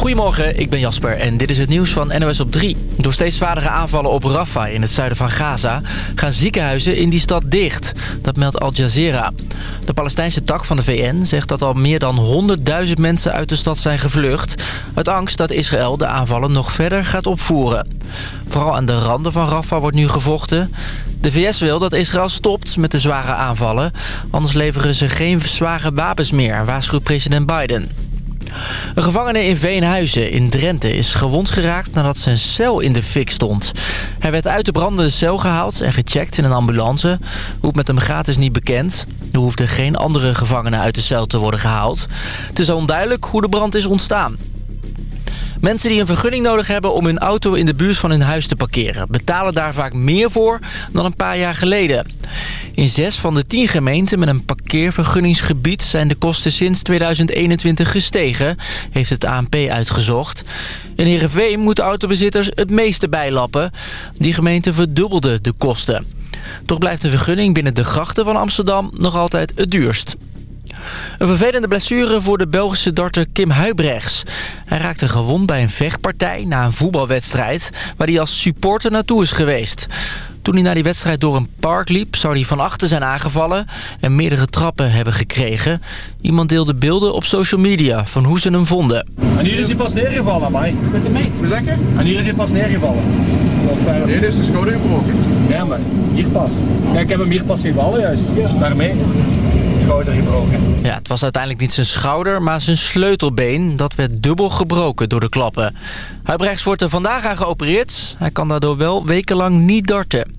Goedemorgen, ik ben Jasper en dit is het nieuws van NOS op 3. Door steeds zwaardere aanvallen op Rafah in het zuiden van Gaza... gaan ziekenhuizen in die stad dicht. Dat meldt Al Jazeera. De Palestijnse tak van de VN zegt dat al meer dan 100.000 mensen uit de stad zijn gevlucht... uit angst dat Israël de aanvallen nog verder gaat opvoeren. Vooral aan de randen van Rafah wordt nu gevochten. De VS wil dat Israël stopt met de zware aanvallen. Anders leveren ze geen zware wapens meer, waarschuwt president Biden. Een gevangene in Veenhuizen in Drenthe is gewond geraakt nadat zijn cel in de fik stond. Hij werd uit de brandende cel gehaald en gecheckt in een ambulance. Hoe het met hem gaat is niet bekend. Er hoefden geen andere gevangenen uit de cel te worden gehaald. Het is onduidelijk hoe de brand is ontstaan. Mensen die een vergunning nodig hebben om hun auto in de buurt van hun huis te parkeren... betalen daar vaak meer voor dan een paar jaar geleden. In zes van de tien gemeenten met een parkeervergunningsgebied... zijn de kosten sinds 2021 gestegen, heeft het ANP uitgezocht. In Heerenveen moeten autobezitters het meeste bijlappen. Die gemeente verdubbelde de kosten. Toch blijft een vergunning binnen de grachten van Amsterdam nog altijd het duurst. Een vervelende blessure voor de Belgische darter Kim Huibrechts. Hij raakte gewond bij een vechtpartij na een voetbalwedstrijd... waar hij als supporter naartoe is geweest. Toen hij naar die wedstrijd door een park liep... zou hij van achter zijn aangevallen en meerdere trappen hebben gekregen. Iemand deelde beelden op social media van hoe ze hem vonden. En hier is hij pas neergevallen, mij. Met de meest. Hoe zeg je? En hier is hij pas neergevallen. Of, uh... Nee, dit is de schouder gebroken. Ja, maar hier pas. Ja, ik heb hem hier pas zien vallen juist. Ja. Daarmee. Schouder gebroken. Ja, het was uiteindelijk niet zijn schouder, maar zijn sleutelbeen. Dat werd dubbel gebroken door de klappen. Huibrechts wordt er vandaag aan geopereerd. Hij kan daardoor wel wekenlang niet darten.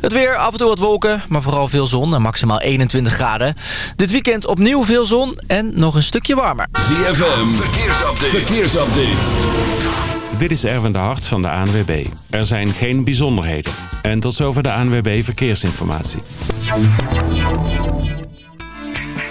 Het weer, af en toe wat wolken, maar vooral veel zon en maximaal 21 graden. Dit weekend opnieuw veel zon en nog een stukje warmer. ZFM, verkeersupdate. verkeersupdate. Dit is Erwin de Hart van de ANWB. Er zijn geen bijzonderheden. En tot zover de ANWB Verkeersinformatie.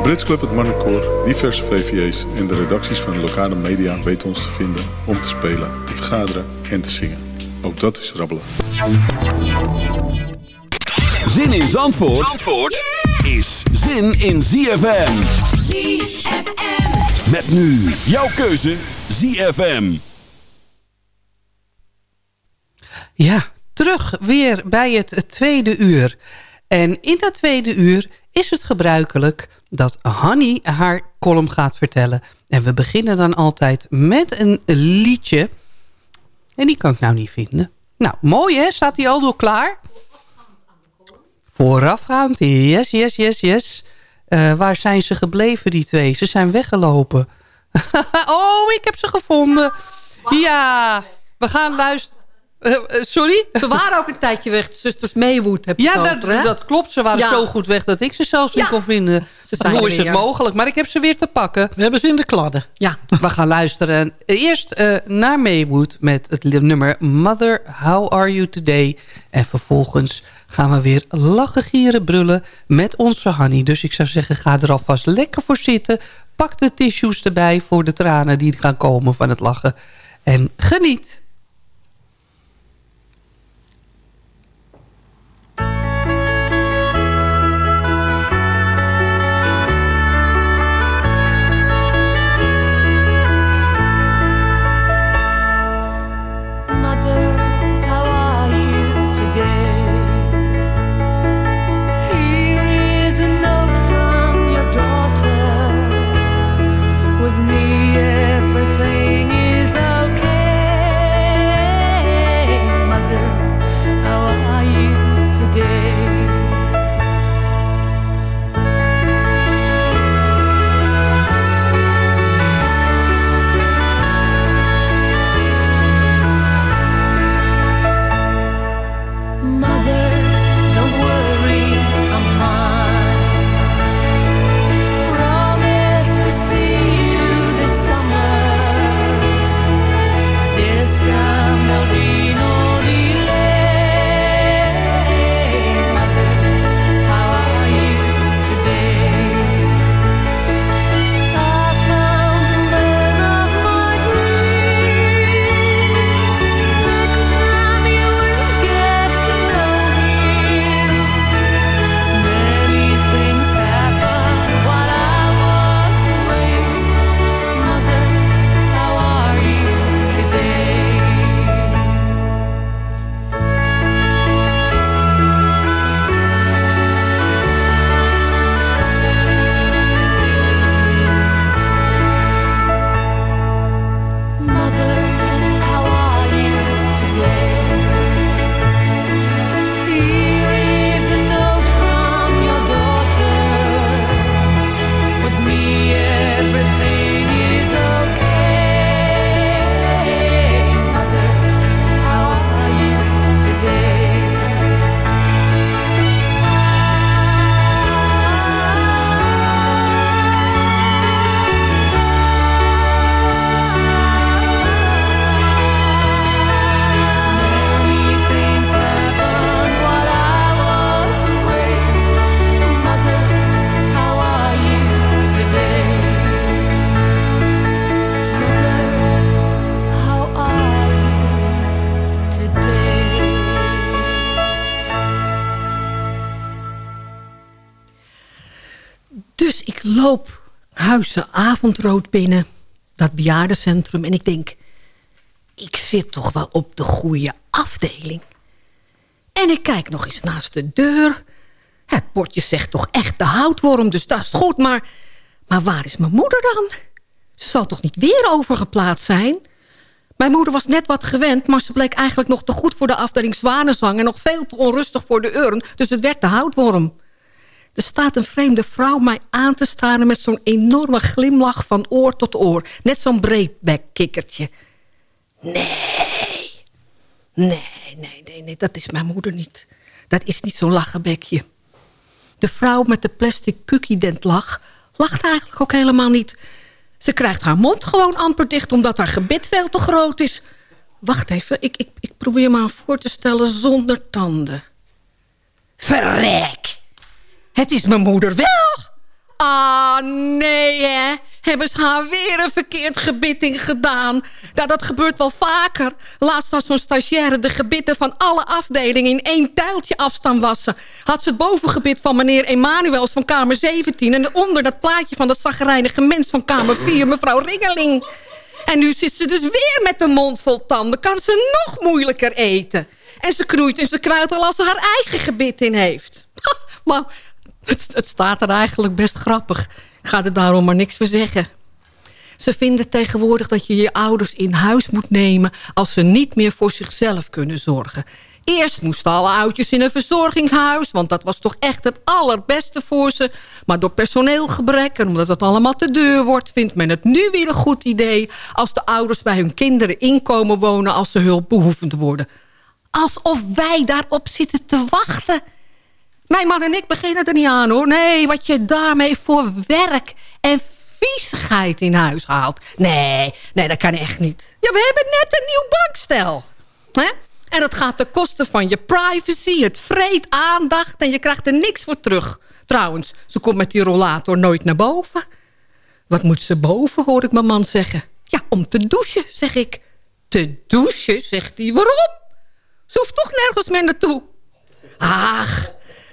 De Brits Club, het Marnecoor, diverse VVA's en de redacties van de lokale media weten ons te vinden om te spelen, te vergaderen en te zingen. Ook dat is rabbelen. Zin in Zandvoort, Zandvoort is zin in ZFM. ZFM. Met nu jouw keuze ZFM. Ja, terug weer bij het tweede uur. En in dat tweede uur is het gebruikelijk dat Hanny haar column gaat vertellen. En we beginnen dan altijd met een liedje. En die kan ik nou niet vinden. Nou, mooi hè? Staat die al door klaar? Voorafgaand, yes, yes, yes, yes. Uh, waar zijn ze gebleven, die twee? Ze zijn weggelopen. oh, ik heb ze gevonden. Ja, we gaan luisteren. Uh, sorry? Ze waren ook een tijdje weg. Zusters Maywood heb je Ja, over, dat, dat, klopt. Ze waren ja. zo goed weg dat ik ze zelfs niet Ja. kon vinden. Hoe is het mogelijk? Maar ik heb ze weer te pakken. We hebben ze in de kladden. Ja, we gaan luisteren. Eerst uh, naar Maywood met het nummer Mother, How Are You Today? En vervolgens gaan we weer lachen, gieren, brullen met onze Hanny. Dus ik zou zeggen, ga er alvast lekker voor zitten. Pak de tissues erbij voor de tranen die gaan komen van het lachen. En geniet. Huizen Avondrood binnen, dat bejaardencentrum... en ik denk, ik zit toch wel op de goede afdeling. En ik kijk nog eens naast de deur. Het bordje zegt toch echt de houtworm, dus dat is goed. Maar, maar waar is mijn moeder dan? Ze zal toch niet weer overgeplaatst zijn? Mijn moeder was net wat gewend, maar ze bleek eigenlijk nog te goed voor de afdeling zwanenzang... en nog veel te onrustig voor de urn, dus het werd de houtworm. Er staat een vreemde vrouw mij aan te staren... met zo'n enorme glimlach van oor tot oor. Net zo'n breedbekkikkertje. Nee. Nee, nee, nee, nee, dat is mijn moeder niet. Dat is niet zo'n lachenbekje. De vrouw met de plastic cookie-dent lach... lacht eigenlijk ook helemaal niet. Ze krijgt haar mond gewoon amper dicht... omdat haar gebit veel te groot is. Wacht even, ik, ik, ik probeer me aan voor te stellen zonder tanden. Verrek! Het is mijn moeder wel. Ah, nee, hè. Hebben ze haar weer een verkeerd gebit in gedaan? Nou, dat gebeurt wel vaker. Laatst had zo'n stagiaire de gebitten van alle afdelingen... in één tuiltje afstand wassen. Had ze het bovengebit van meneer Emanuels van kamer 17... en onder dat plaatje van dat zagrijnige mens van kamer 4, mevrouw Ringeling. En nu zit ze dus weer met een mond vol tanden. Kan ze nog moeilijker eten. En ze knoeit en ze kruidt al als ze haar eigen gebit in heeft. Maar het, staat er eigenlijk best grappig. Ik ga er daarom maar niks voor zeggen. Ze vinden tegenwoordig dat je je ouders in huis moet nemen... als ze niet meer voor zichzelf kunnen zorgen. Eerst moesten alle oudjes in een verzorgingshuis... want dat was toch echt het allerbeste voor ze. Maar door personeelgebrek en omdat het allemaal te duur wordt... vindt men het nu weer een goed idee... als de ouders bij hun kinderen inkomen wonen... als ze hulpbehoevend worden. Alsof wij daarop zitten te wachten... Mijn man en ik beginnen er niet aan, hoor. Nee, wat je daarmee voor werk en viezigheid in huis haalt. Nee, nee, dat kan echt niet. Ja, we hebben net een nieuw bankstel. Hè? En dat gaat ten koste van je privacy. Het vreet aandacht en je krijgt er niks voor terug. Trouwens, ze komt met die rollator nooit naar boven. Wat moet ze boven, hoor ik mijn man zeggen. Ja, om te douchen, zeg ik. Te douchen, zegt hij. Waarom? Ze hoeft toch nergens meer naartoe. Ach,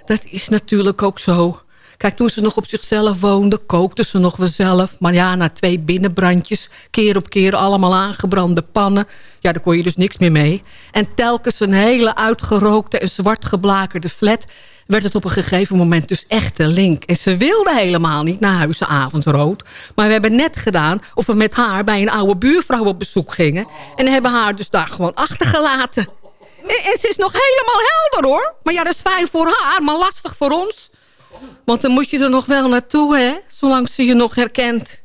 dat is natuurlijk ook zo. Kijk, toen ze nog op zichzelf woonde, kookte ze nog wel zelf. Maar ja, na twee binnenbrandjes, keer op keer allemaal aangebrande pannen. Ja, daar kon je dus niks meer mee. En telkens een hele uitgerookte en zwart geblakerde flat... werd het op een gegeven moment dus echt een link. En ze wilde helemaal niet naar huizen avondrood. Maar we hebben net gedaan of we met haar bij een oude buurvrouw op bezoek gingen. En hebben haar dus daar gewoon achtergelaten. En ze is nog helemaal helder hoor. Maar ja, dat is fijn voor haar, maar lastig voor ons. Want dan moet je er nog wel naartoe, hè. Zolang ze je nog herkent.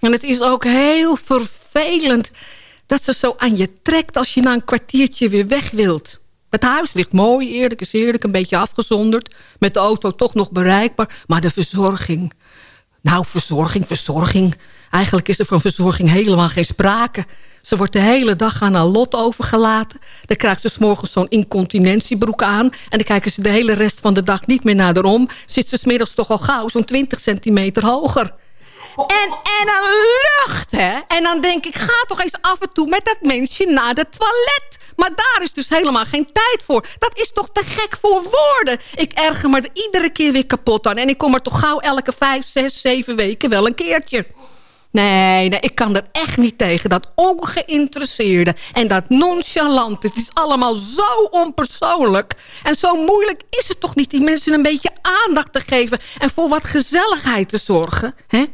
En het is ook heel vervelend dat ze zo aan je trekt... als je na een kwartiertje weer weg wilt. Het huis ligt mooi, eerlijk is eerlijk, een beetje afgezonderd. Met de auto toch nog bereikbaar. Maar de verzorging... Nou, verzorging, verzorging. Eigenlijk is er van verzorging helemaal geen sprake. Ze wordt de hele dag aan haar lot overgelaten. Dan krijgt ze s'morgens zo'n incontinentiebroek aan. En dan kijken ze de hele rest van de dag niet meer naar haar om. Zit ze smiddags toch al gauw zo'n 20 centimeter hoger. En, en een lucht, hè? En dan denk ik, ga toch eens af en toe met dat mensje naar de toilet. Maar daar is dus helemaal geen tijd voor. Dat is toch te gek voor woorden. Ik erger me er iedere keer weer kapot aan. En ik kom er toch gauw elke vijf, zes, zeven weken wel een keertje. Nee, nee, ik kan er echt niet tegen. Dat ongeïnteresseerde en dat nonchalant. Het is allemaal zo onpersoonlijk. En zo moeilijk is het toch niet die mensen een beetje aandacht te geven... en voor wat gezelligheid te zorgen, hè?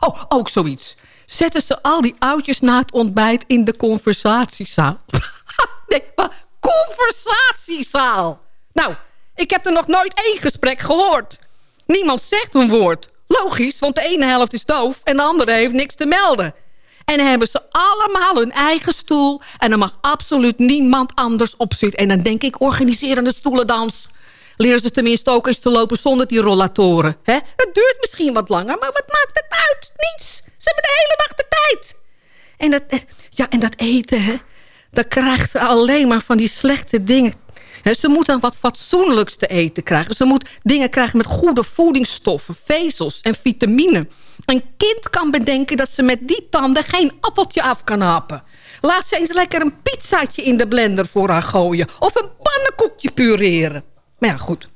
Oh, ook zoiets. Zetten ze al die oudjes na het ontbijt in de conversatiezaal. nee, maar conversatiezaal. Nou, ik heb er nog nooit één gesprek gehoord. Niemand zegt een woord. Logisch, want de ene helft is doof en de andere heeft niks te melden. En dan hebben ze allemaal hun eigen stoel... en er mag absoluut niemand anders op zitten. En dan denk ik, organiseer een stoelendans. Leren ze tenminste ook eens te lopen zonder die rollatoren. Hè? Het duurt misschien wat langer, maar wat maakt het uit? Niets. Ze hebben de hele dag de tijd. En dat, eh, ja, en dat eten, hè? Dan krijgt ze alleen maar van die slechte dingen ze moet dan wat fatsoenlijks te eten krijgen. Ze moet dingen krijgen met goede voedingsstoffen, vezels en vitamine. Een kind kan bedenken dat ze met die tanden geen appeltje af kan happen. Laat ze eens lekker een pizzaatje in de blender voor haar gooien. Of een pannenkoekje pureren. Maar ja, goed.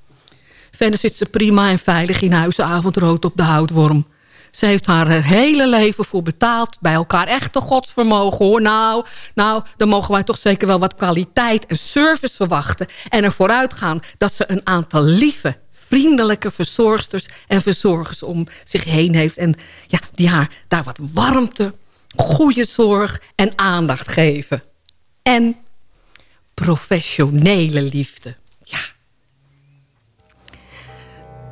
Verder zit ze prima en veilig in huis avondrood op de houtworm. Ze heeft haar hele leven voor betaald. Bij elkaar echte godsvermogen hoor. Nou, nou, dan mogen wij toch zeker wel wat kwaliteit en service verwachten. En ervoor uitgaan dat ze een aantal lieve, vriendelijke verzorgsters en verzorgers om zich heen heeft. En ja, die haar daar wat warmte, goede zorg en aandacht geven. En professionele liefde. Ja.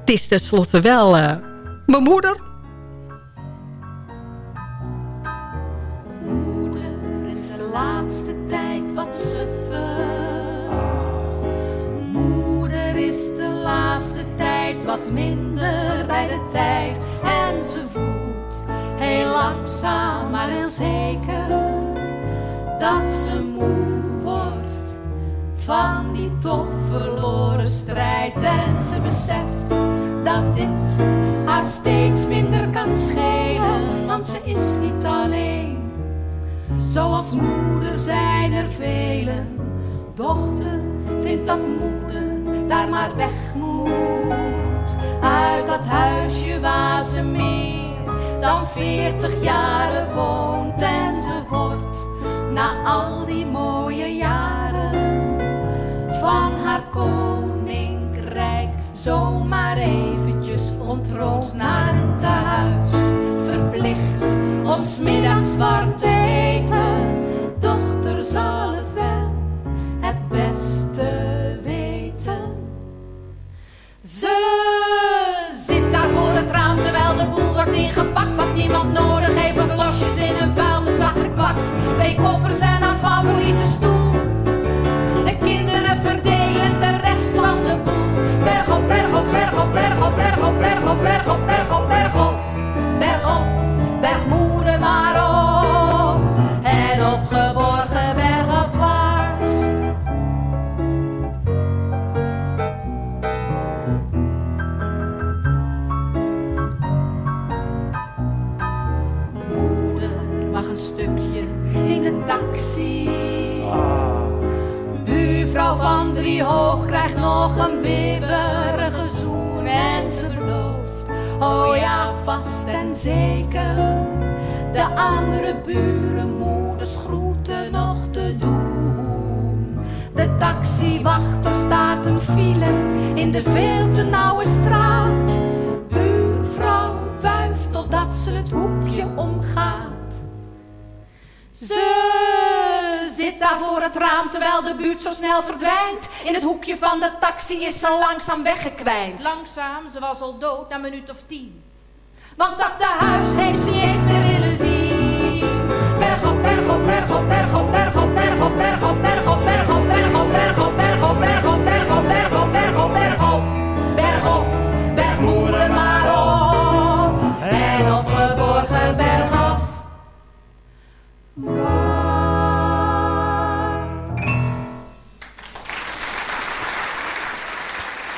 Het is tenslotte wel uh, mijn. Moeder wat minder bij de tijd. En ze voelt heel langzaam maar heel zeker dat ze moe wordt van die toch verloren strijd. En ze beseft dat dit haar steeds minder kan schelen, want ze is niet alleen. Zoals moeder zijn er velen. Dochter vindt dat moeder daar maar weg moet. Uit dat huisje waar ze meer dan veertig jaren woont. En ze wordt na al die mooie jaren van haar koninkrijk zomaar eventjes ontroond naar een thuis. Verplicht om 's middags is ze langzaam weggekwijnd. Langzaam, ze was al dood na een minuut of tien. Want dat de huis heeft ze eens meer willen zien. Berg op, berg op,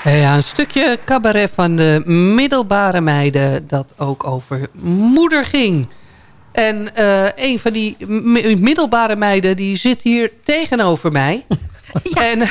Ja, een stukje cabaret van de middelbare meiden... dat ook over moeder ging. En eh, een van die mi- middelbare meiden... die zit hier tegenover mij. En,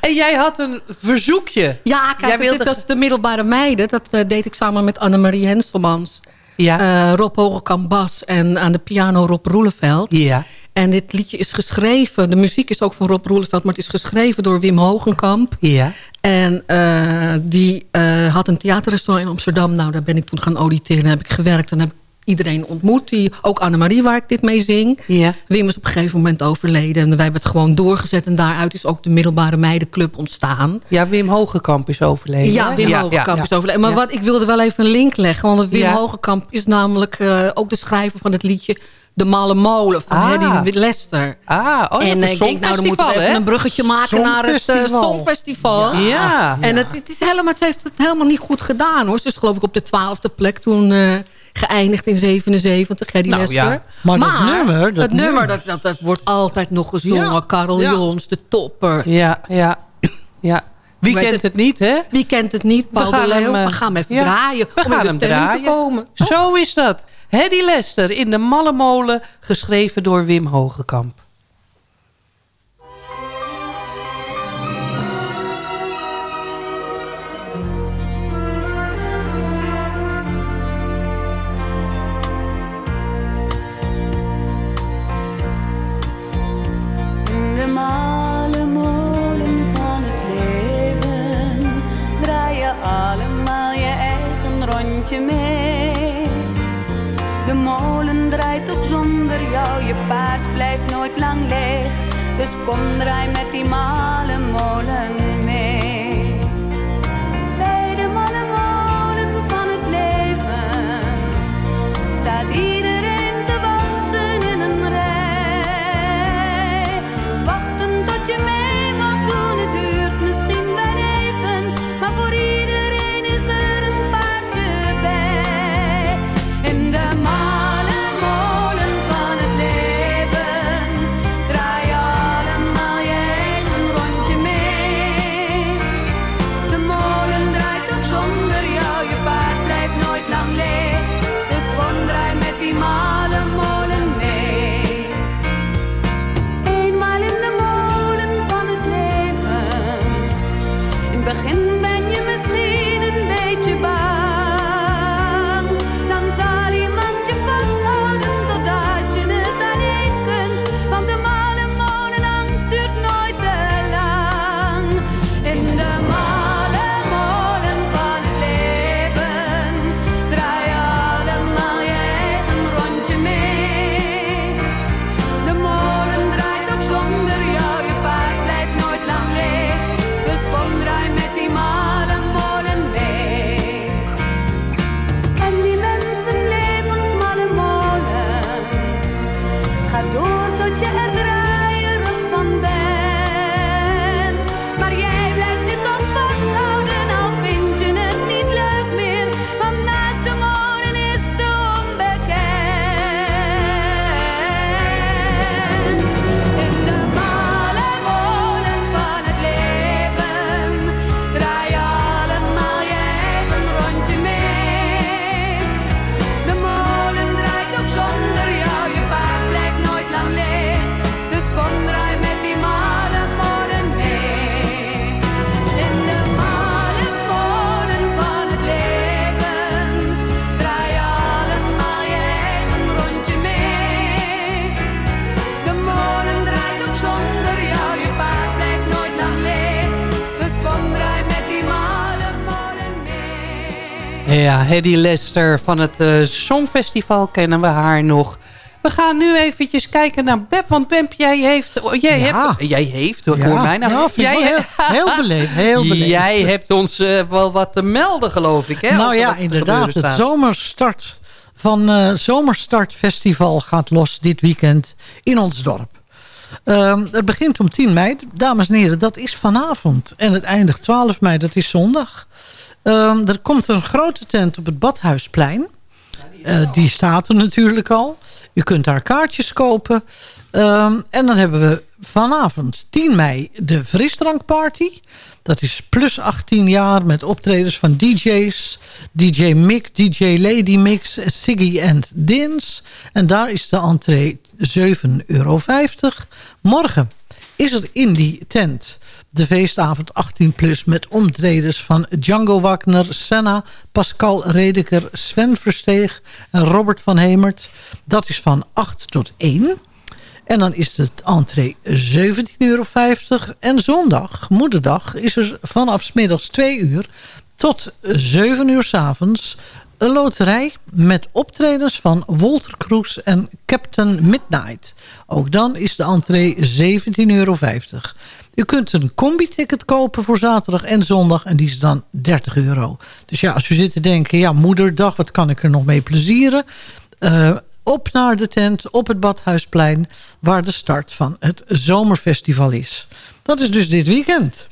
en jij had een verzoekje. Ja, Jij kijk, wilde- dit was de middelbare meiden. Dat eh, deed ik samen met Annemarie Henselmans. Ja. Eh, Rob Hogekamp Bas en aan de piano Rob Roeleveld. ja. En dit liedje is geschreven, de muziek is ook van Rob Roeleveld... maar het is geschreven door Wim Hogenkamp. Ja. En eh, die eh, had een theaterrestaurant in Amsterdam. Nou, daar ben ik toen gaan auditeren. Daar heb ik gewerkt en heb ik iedereen ontmoet. Die, ook Annemarie, waar ik dit mee zing. Ja. Wim is op een gegeven moment overleden. En wij hebben het gewoon doorgezet. En daaruit is ook de middelbare meidenclub ontstaan. Ja, Wim Hogekamp is overleden. Ja? Wim Hogekamp ja. is overleden. Maar wat, ik wilde wel even een link leggen. Want Wim Ja. Hogekamp is namelijk eh, ook de schrijver van het liedje... De Malle Molen van Ah. Hedy Lester. Ah, oh, en ik denk, nou, dan moeten we even een bruggetje maken naar het eh, Songfestival. Ja. En het, het, is helemaal, het heeft het helemaal niet goed gedaan, hoor. Ze is geloof ik op de twaalfde plek toen eh, geëindigd in 77, Hedy Nou, Lester. ja. Maar dat nummer, dat het nummer, dat, dat, dat wordt altijd nog gezongen. Carol. Jons, de topper. Ja, ja. ja. Wie kent het? het niet, hè? Wie kent het niet? Paul We gaan de Leeuw. hem, we gaan hem even ja, draaien we om in gaan hem stemming draaien. te komen. Zo is dat. Hedy Lester in de Malle Molen, geschreven door Wim Hogekamp. De molen draait ook zonder jou, je paard blijft nooit lang leeg. Dus kom draai met die malle molen mee. Hedy Lester van het eh, Songfestival kennen we haar nog. We gaan nu eventjes kijken naar Beb. Want Beb, jij heeft... oh, Jij Ja. hebt, jij heeft, hoor, Ja. hoor mij nou. Ja, jij heel- heel beleefd, heel beleefd. Jij hebt ons eh, wel wat te melden, geloof ik. Hè, nou ja, er inderdaad. Het zomerstart van eh Zomerstartfestival gaat los dit weekend in ons dorp. Ehm, het begint om 10 mei. Dames en heren, dat is vanavond. En het eindigt 12 mei, dat is zondag. Ehm, er komt een grote tent op het Badhuisplein. Eh, die staat er natuurlijk al. U kunt daar kaartjes kopen. Ehm, en dan hebben we vanavond 10 mei de frisdrankparty. Dat is plus 18 jaar met optredens van DJ's. DJ Mick, DJ Lady Mix, Siggy and Dins. En daar is de entree 7,50 euro. Morgen is er in die tent de feestavond 18 plus met optredens van Django Wagner, Senna, Pascal Redeker, Sven Versteeg en Robert van Hemert. Dat is van 8 tot 1. En dan is het entree 17,50 euro. En zondag, moederdag, is er vanaf middags 2 uur tot 7 uur 's avonds een loterij met optredens van Walter Kroes en Captain Midnight. Ook dan is de entree 17,50 euro. U kunt een combi-ticket kopen voor zaterdag en zondag en die is dan 30 euro. Dus ja, als u zit te denken, ja, moederdag, wat kan ik er nog mee plezieren? Eh, op naar de tent op het Badhuisplein... waar de start van het zomerfestival is. Dat is dus dit weekend.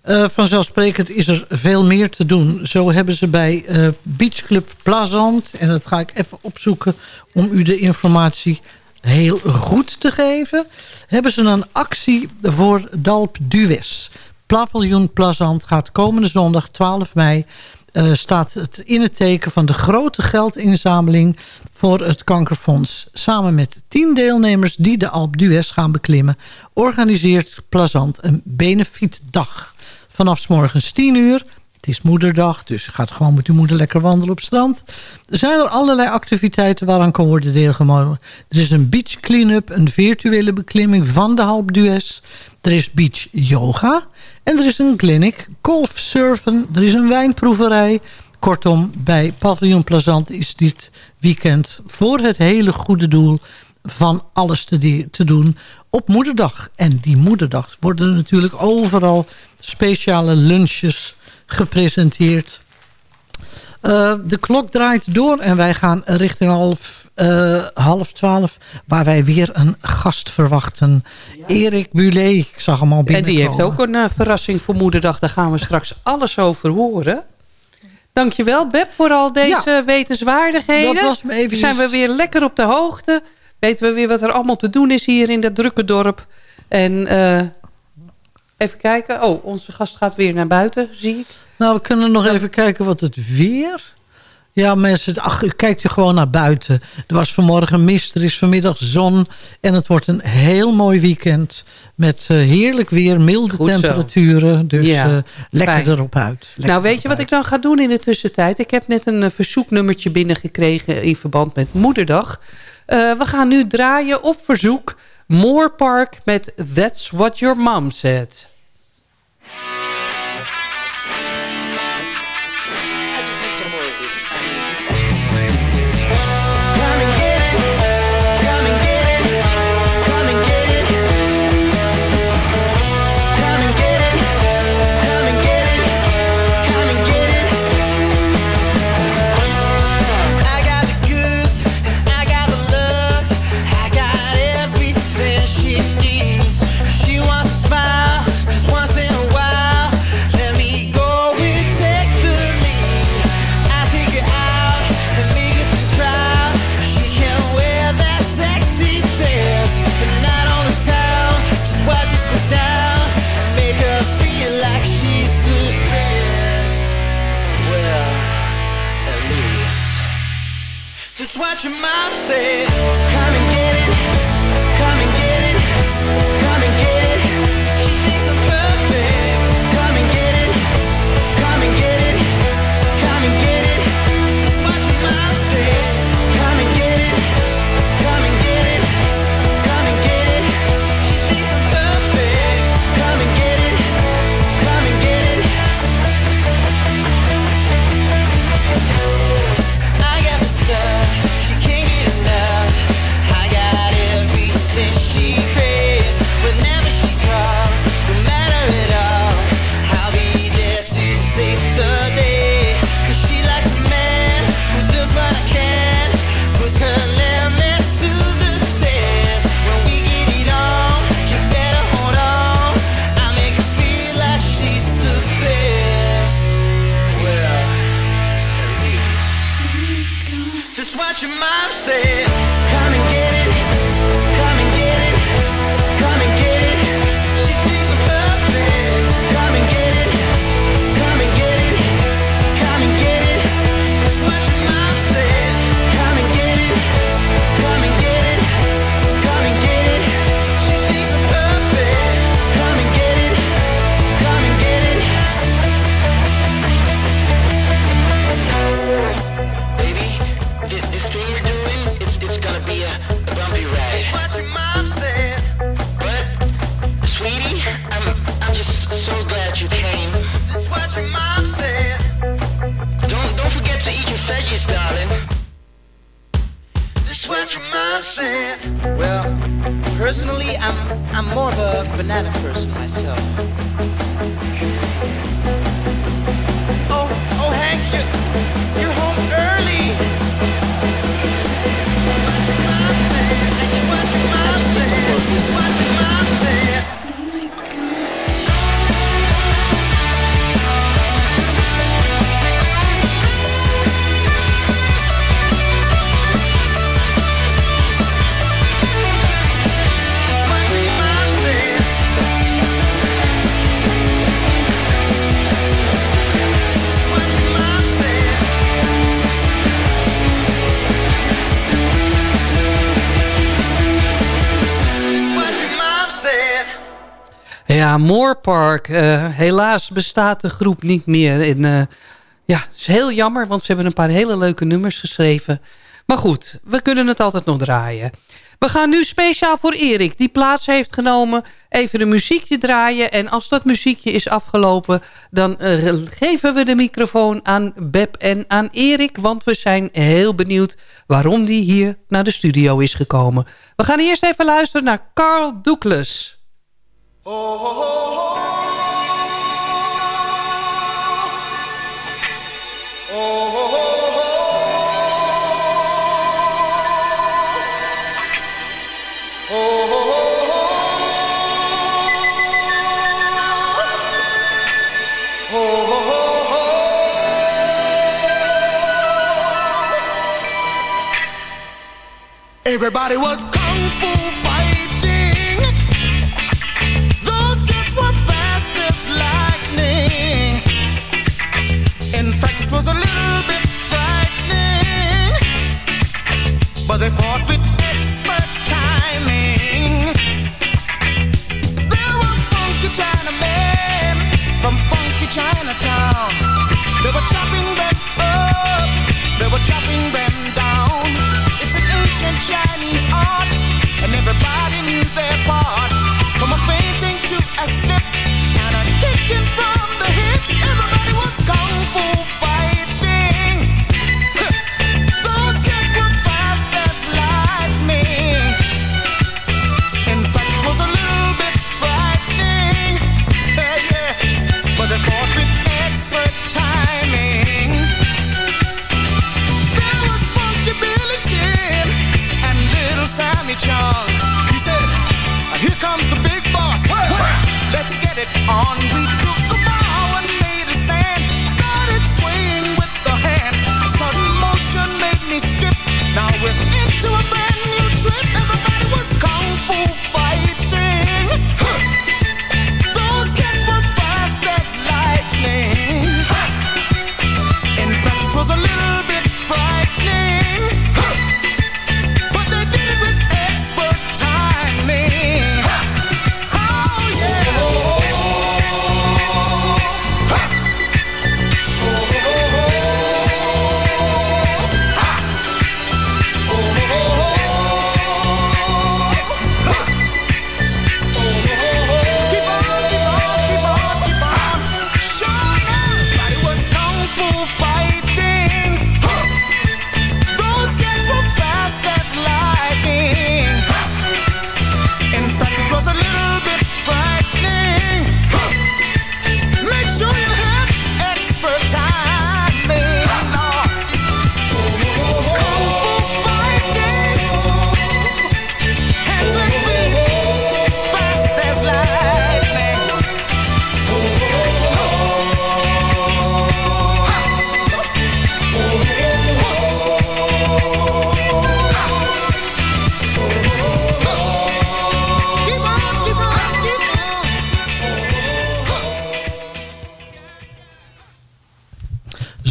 Eh, vanzelfsprekend is er veel meer te doen. Zo hebben ze bij eh Beach Club Plazant... en dat ga ik even opzoeken om u de informatie heel goed te geven... hebben ze een actie voor Dalp Dues. Paviljoen Plazant gaat komende zondag 12 mei... eh, staat het in het teken van de grote geldinzameling voor het kankerfonds. Samen met tien deelnemers die de Alp d'Huez gaan beklimmen... organiseert Plazant een benefietdag. Vanaf 's morgens 10 uur Het is moederdag, dus gaat gewoon met je moeder lekker wandelen op strand. Er zijn er allerlei activiteiten waaraan kan worden deelgenomen. Er is een beach clean-up, een virtuele beklimming van de Halp d'Huez. Er is beach yoga. En er is een clinic, golf surfen. Er is een wijnproeverij. Kortom, bij Pavillon Plazant is dit weekend voor het hele goede doel van alles te, te doen op moederdag. En die moederdag worden natuurlijk overal speciale lunches gepresenteerd. Uh, de klok draait door en wij gaan richting half, uh, half twaalf... waar wij weer een gast verwachten. Ja. Erik Bulé, ik zag hem al binnenkomen. En die heeft ook een uh, verrassing voor moederdag. Daar gaan we straks alles over horen. Dankjewel Beb voor al deze ja, wetenswaardigheden. Dat was me even... Zijn we weer lekker op de hoogte. Weten we weer wat er allemaal te doen is hier in dat drukke dorp. En even kijken. Oh, onze gast gaat weer naar buiten, zie ik. Nou, we kunnen nog even kijken wat het weer... Ja, mensen, ach, kijkt u gewoon naar buiten. Er was vanmorgen mist, er is vanmiddag zon. En het wordt een heel mooi weekend. Met uh, heerlijk weer, milde Goed temperaturen. Dus ja, uh, lekker fijn. erop uit. Lekker nou, weet je wat ik dan ga doen in de tussentijd? Ik heb net een uh, verzoeknummertje binnengekregen in verband met Moederdag. We gaan nu draaien op verzoek Moore Park met That's What Your Mom Said. What your mom said. Ja, Moorpark. eh, helaas bestaat de groep niet meer. En, eh, ja, is heel jammer, want ze hebben een paar hele leuke nummers geschreven. Maar goed, we kunnen het altijd nog draaien. We gaan nu speciaal voor Erik, die plaats heeft genomen... even een muziekje draaien. En als dat muziekje is afgelopen... dan eh, geven we de microfoon aan Beb en aan Erik... want we zijn heel benieuwd waarom die hier naar de studio is gekomen. We gaan eerst even luisteren naar Carl Douglas. Everybody was was a little bit frightening. But they fought with expert timing. Were funky from funky Chinatown. They were chopping them up. They were chopping them down. It's an ancient Chinese art, and everybody knew their part. From a fainting to a slip, and a from the hip. Everybody was kung fu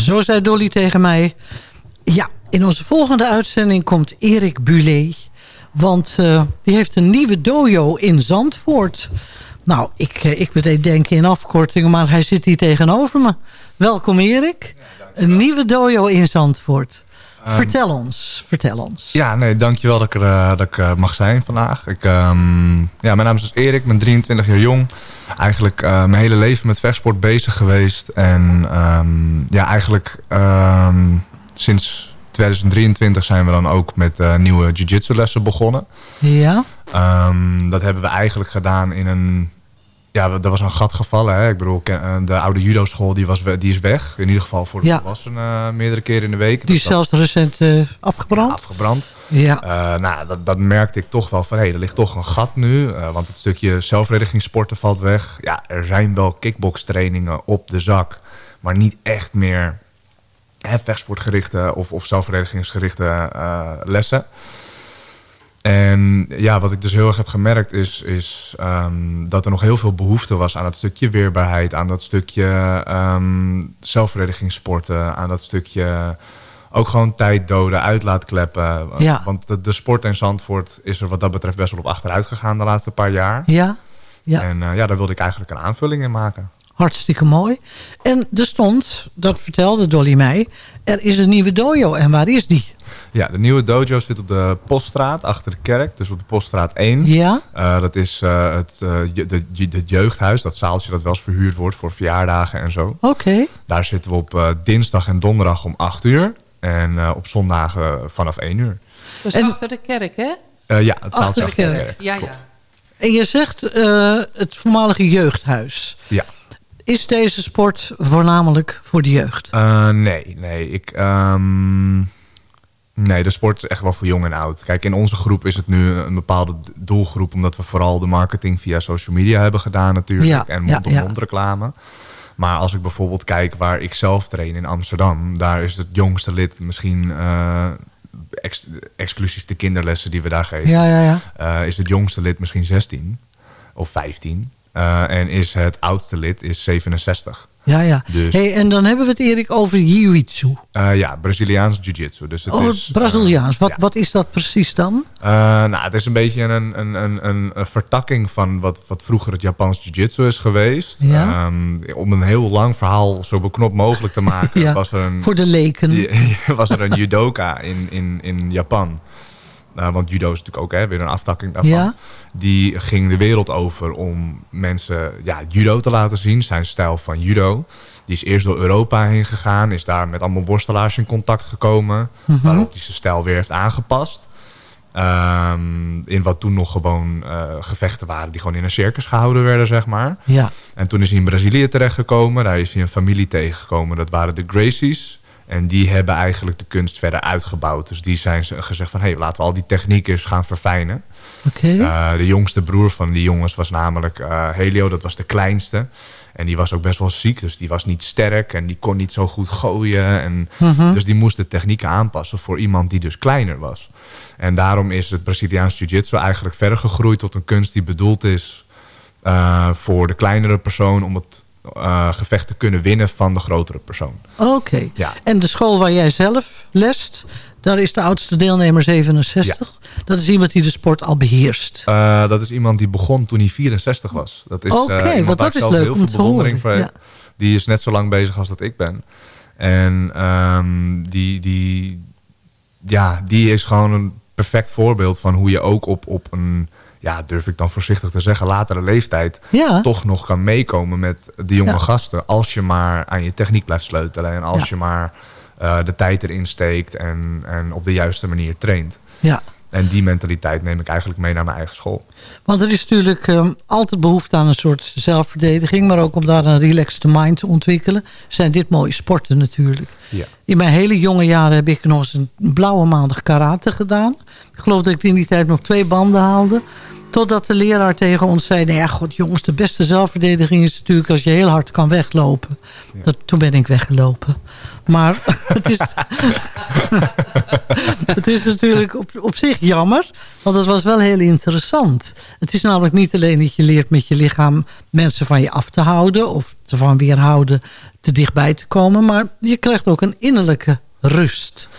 Zo zei Dolly tegen mij. Ja, in onze volgende uitzending komt Erik Bulet. Want eh, die heeft een nieuwe dojo in Zandvoort. Nou, ik, eh, ik meteen denken in afkortingen, maar hij zit hier tegenover me. Welkom Erik. een nieuwe dojo in Zandvoort. Ehm, vertel ons, vertel ons. Ja, nee, dankjewel dat ik er eh, dat ik, eh, mag zijn vandaag. Ik, ehm, ja, mijn naam is dus Erik, ik ben 23 jaar jong. Eigenlijk eh, mijn hele leven met vechtsport bezig geweest. En ehm, ja, eigenlijk sinds 2023 zijn we dan ook met nieuwe jiu-jitsu lessen begonnen. Ja? Dat hebben we eigenlijk gedaan in een... Ja, er was een gat gevallen. Hè? Ik bedoel, eh, de oude judo-school die, was die is weg. In ieder geval voor de Ja. volwassenen eh, meerdere keren in de week. Die is dat- zelfs recent eh, afgebrand. afgebrand. Ja. Nou, dat, dat merkte ik toch wel van, hé, er ligt toch een gat nu. want het stukje zelfredigingssporten valt weg. Ja, er zijn wel kickbokstrainingen op de zak. Maar niet echt meer hè, vechtsportgerichte of, of lessen. En ja, wat ik dus heel erg heb gemerkt is, is ehm, dat er nog heel veel behoefte was aan dat stukje weerbaarheid, aan dat stukje ehm zelfverdedigingssporten, aan dat stukje ook gewoon tijd doden, uitlaatkleppen. Ja. Want de, de sport in Zandvoort is er wat dat betreft best wel op achteruit gegaan de laatste paar jaar. Ja? Ja. En eh, ja, daar wilde ik eigenlijk een aanvulling in maken. Hartstikke mooi. En er stond, dat vertelde Dolly mij... er is een nieuwe dojo. En waar is die? Ja, de nieuwe dojo zit op de Poststraat, achter de kerk. Dus op de Poststraat 1. Ja. Eh, dat is eh, het, eh, je- de, jeugdhuis, dat zaaltje dat wel eens verhuurd wordt voor verjaardagen en zo. Oké. Daar zitten we op dinsdag en donderdag om 8 uur. En eh, op zondagen vanaf 1 uur. Dus En- achter de kerk, hè? Eh, ja, het Achter zaaltje de achter de kerk. kerk. Ja, ja. klopt. En je zegt eh, het voormalige jeugdhuis. Ja. Is deze sport voornamelijk voor de jeugd? Eh, nee, nee. Ik, ehm, nee, de sport is echt wel voor jong en oud. Kijk, in onze groep is het nu een bepaalde doelgroep... omdat we vooral de marketing via social media hebben gedaan natuurlijk. Ja, en ja, mond-op-mond reclame. Maar als ik bijvoorbeeld kijk waar ik zelf train in Amsterdam... daar is het jongste lid misschien... eh, ex- exclusief de kinderlessen die we daar geven... Ja, ja, ja. eh, is het jongste lid misschien 16 of 15. Eh, en is het oudste lid is 67. Ja, ja. Dus- Hey, en dan hebben we het Erik over jiu-jitsu. Eh, ja, Braziliaans jiu-jitsu. Dus het Oh, is, Braziliaans. Wat, ja. wat is dat precies dan? Eh, nou, het is een beetje een, een, een, een, vertakking van wat, wat vroeger het Japans jiu-jitsu is geweest. Ja. Ehm, om een heel lang verhaal zo beknopt mogelijk te maken... Ja, was er een, voor de leken. was er een judoka in, in, in Japan. Nou, want judo is natuurlijk ook hè, weer een aftakking daarvan. Ja. Die ging de wereld over om mensen ja, judo te laten zien. Zijn stijl van judo. Die is eerst door Europa heen gegaan. Is daar met allemaal worstelaars in contact gekomen. Mhm. Waarop hij zijn stijl weer heeft aangepast. Ehm, in wat toen nog gewoon eh, gevechten waren die gewoon in een circus gehouden werden, zeg maar. Ja. En toen is hij in Brazilië terechtgekomen. Daar is hij een familie tegengekomen. Dat waren de Gracies. En die hebben eigenlijk de kunst verder uitgebouwd. Dus die zijn ze gezegd van... hé, hey, laten we al die technieken eens gaan verfijnen. Eh, de jongste broer van die jongens was namelijk eh, Helio. Dat was de kleinste. En die was ook best wel ziek. Dus die was niet sterk. En die kon niet zo goed gooien. En Mhm. Dus die moest de technieken aanpassen voor iemand die dus kleiner was. En daarom is het Braziliaans Jiu-Jitsu eigenlijk verder gegroeid... tot een kunst die bedoeld is eh, voor de kleinere persoon... om het eh, gevecht te kunnen winnen van de grotere persoon. Oké. Ja. En de school waar jij zelf lest, daar is de oudste deelnemer 67. Dat is iemand die de sport al beheerst. Eh, dat is iemand die begon toen hij 64 was. Dat is Oké, eh, want iemand dat is leuk heel om veel te bewondering horen, voor. Die is net zo lang bezig als dat ik ben. En ehm, die, die, ja, die is gewoon een perfect voorbeeld van hoe je ook op, op een, ja, durf ik dan voorzichtig te zeggen, latere leeftijd Ja. toch nog kan meekomen met de jonge Ja. gasten. Als je maar aan je techniek blijft sleutelen en als Ja. je maar eh, de tijd erin steekt en, en op de juiste manier traint. Ja. En die mentaliteit neem ik eigenlijk mee naar mijn eigen school. Want er is natuurlijk ehm, altijd behoefte aan een soort zelfverdediging. Maar ook om daar een relaxed mind te ontwikkelen. Zijn dit mooie sporten natuurlijk. Ja. In mijn hele jonge jaren heb ik nog eens een blauwe maandag karate gedaan. Ik geloof dat ik in die tijd nog twee banden haalde. Totdat de leraar tegen ons zei... Nou ja, god jongens, de beste zelfverdediging is natuurlijk... als je heel hard kan weglopen. Dat, toen ben ik weggelopen. Maar het is, het is natuurlijk op, op zich jammer. Want het was wel heel interessant. Het is namelijk niet alleen dat je leert met je lichaam... mensen van je af te houden... of te van weerhouden te dichtbij te komen. Maar je krijgt ook een innerlijke rust.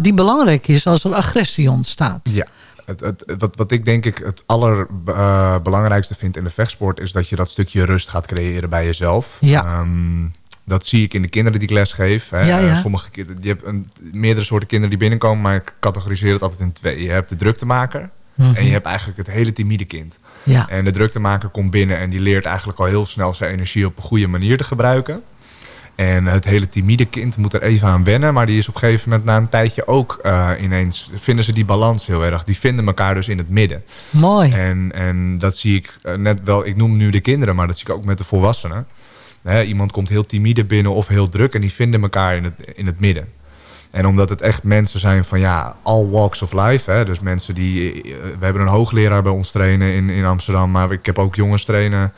Die belangrijk is als er agressie ontstaat. Ja. Het, het, wat, wat ik denk ik het allerbelangrijkste vind in de vechtsport... is dat je dat stukje rust gaat creëren bij jezelf. Ja. Ehm, dat zie ik in de kinderen die ik les geef. Hè. Ja, ja. Eh, Sommige kinderen, je hebt een, meerdere soorten kinderen die binnenkomen... maar ik categoriseer het altijd in twee. Je hebt de druktemaker... Mhm. En je hebt eigenlijk het hele timide kind. Ja. En de druktemaker komt binnen en die leert eigenlijk al heel snel zijn energie op een goede manier te gebruiken. En het hele timide kind moet er even aan wennen. Maar die is op een gegeven moment na een tijdje ook eh, ineens... vinden ze die balans heel erg. Die vinden elkaar dus in het midden. Mooi. En, en dat zie ik eh, net wel... Ik noem nu de kinderen, maar dat zie ik ook met de volwassenen. Hè, iemand komt heel timide binnen of heel druk... en die vinden elkaar in het, in het midden. En omdat het echt mensen zijn van ja, all walks of life. Hè? Dus mensen die... eh, We hebben een hoogleraar bij ons trainen in, in Amsterdam. Maar ik heb ook jongens trainen...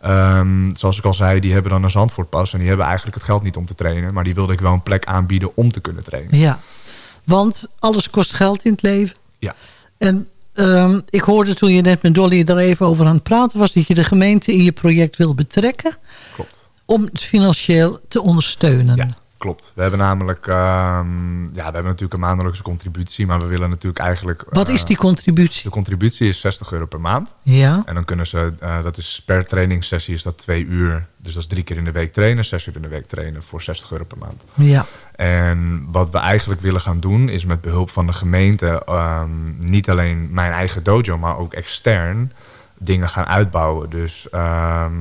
Ehm, zoals ik al zei, die hebben dan een Zandvoortpas. En die hebben eigenlijk het geld niet om te trainen. Maar die wilde ik wel een plek aanbieden om te kunnen trainen. Ja, want alles kost geld in het leven. Ja. En ehm, ik hoorde toen je net met Dolly er even over aan het praten was... dat je de gemeente in je project wil betrekken... Klopt. Om het financieel te ondersteunen. Ja, klopt. We hebben namelijk, ehm, ja, we hebben natuurlijk een maandelijkse contributie, maar we willen natuurlijk eigenlijk... Wat is eh, die contributie? De contributie is 60 euro per maand. Ja. En dan kunnen ze, eh, dat is per trainingssessie is dat twee uur. Dus dat is drie keer in de week trainen, zes uur in de week trainen voor 60 euro per maand. Ja. En wat we eigenlijk willen gaan doen is met behulp van de gemeente ehm, niet alleen mijn eigen dojo, maar ook extern dingen gaan uitbouwen. Dus ehm,